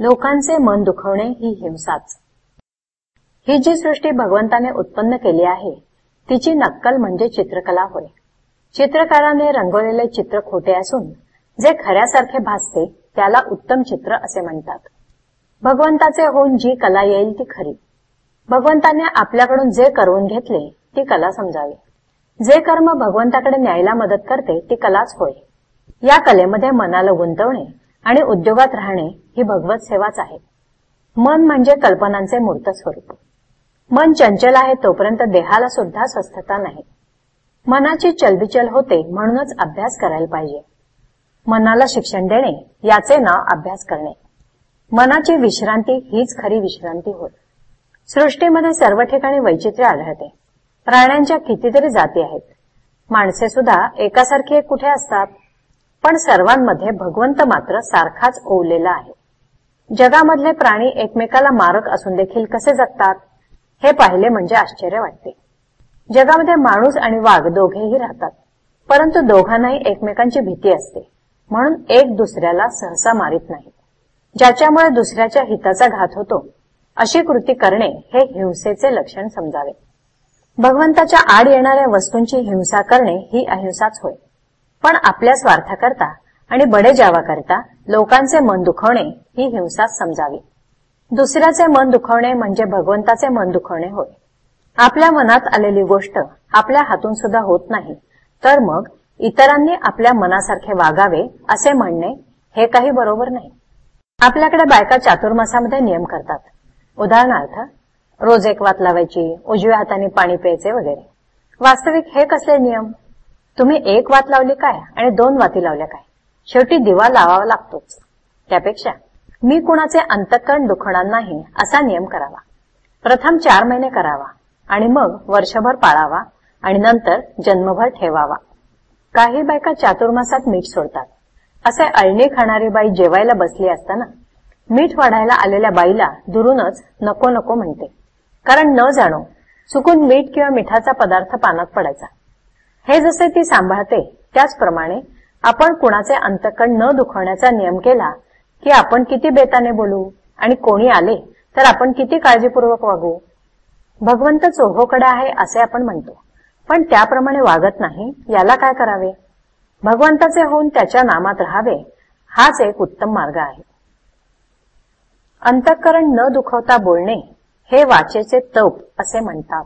लोकांचे मन दुखवणे ही हिंसाच. ही जी सृष्टी भगवंताने उत्पन्न केली आहे तिची नक्कल म्हणजे चित्रकला होय. चित्रकाराने रंगवलेले चित्र खोटे असून जे खऱ्यासारखे भासते त्याला उत्तम चित्र असे म्हणतात. भगवंताचे होऊन जी कला येईल ती खरी. भगवंताने आपल्याकडून जे करवून घेतले ती कला समजावी. जे कर्म भगवंताकडे न्यायला मदत करते ती कलाच होय. या कलेमध्ये मनाला गुंतवणे आणि उद्योगात राहणे ही भगवत सेवाच आहे. मन म्हणजे कल्पनांचे मूर्त स्वरूप. मन चंचल आहे तोपर्यंत देहाला सुद्धा स्वस्थता नाही. मनाची चलबिचल होते म्हणूनच अभ्यास करायला पाहिजे. मनाला शिक्षण देणे याचे नाव अभ्यास करणे. मनाची विश्रांती हीच खरी विश्रांती होय. सृष्टीमध्ये सर्व ठिकाणी वैचित्र्य आढळते. प्राण्यांच्या कितीतरी जाती आहेत. माणसे सुद्धा एकासारखी कुठे असतात? पण सर्वांमध्ये भगवंत मात्र सारखाच ओवलेला आहे. जगामधले प्राणी एकमेकाला मारक असून देखील कसे जगतात हे पाहिले म्हणजे आश्चर्य वाटते. जगामध्ये माणूस आणि वाघ दोघेही राहतात परंतु दोघांनाही एकमेकांची भीती असते म्हणून एक दुसऱ्याला सहसा मारित नाही. ज्याच्यामुळे दुसऱ्याच्या हिताचा घात होतो अशी कृती करणे हे हिंसेचे लक्षण समजावे. भगवंताच्या आड येणाऱ्या वस्तूंची हिंसा करणे ही अहिंसाच होय. पण आपल्या स्वार्थाकरता आणि बडेजावाकरता लोकांचे मन दुखवणे ही हिंसाच समजावी. दुसऱ्याचे मन दुखवणे म्हणजे भगवंताचे मन दुखवणे होय. आपल्या मनात आलेली गोष्ट आपल्या हातून सुद्धा होत नाही तर मग इतरांनी आपल्या मनासारखे वागावे असे म्हणणे हे काही बरोबर नाही. आपल्याकडे बायका चातुर्मासामध्ये नियम करतात. उदाहरणार्थ रोज एक वात लावायची उजव्या हाताने पाणी प्यायचे वगैरे. वास्तविक हे कसले नियम? तुम्ही एक वात लावली काय आणि दोन वाती लावल्या काय? शेवटी दिवा लावावा लागतोच. त्यापेक्षा मी कुणाचे अंतकरण दुखणार नाही असा नियम करावा. प्रथम चार महिने करावा आणि मग वर्षभर पाळावा आणि नंतर जन्मभर ठेवावा. काही बायका चातुर्मासात मीठ सोडतात. असे अळणी खाणारी बाई जेवायला बसली असताना मीठ वाढायला आलेल्या बाईला दुरूनच नको नको म्हणते. कारण न जाणो चुकून मीठ किंवा मिठाचा पदार्थ पानात पडायचा. हे जसे ती सांभाळते त्याचप्रमाणे आपण कुणाचे अंतकण न दुखवण्याचा नियम केला की आपण किती बेताने बोलू आणि कोणी आले तर आपण किती काळजीपूर्वक वागू. भगवंत चोहोकडे आहे असे आपण म्हणतो पण त्याप्रमाणे वागत नाही याला काय करावे? भगवंताचे होऊन त्याच्या नामात राहावे हाच एक उत्तम मार्ग आहे. अंतःकरण न दुखवता बोलणे हे वाचेचे तप असे म्हणतात.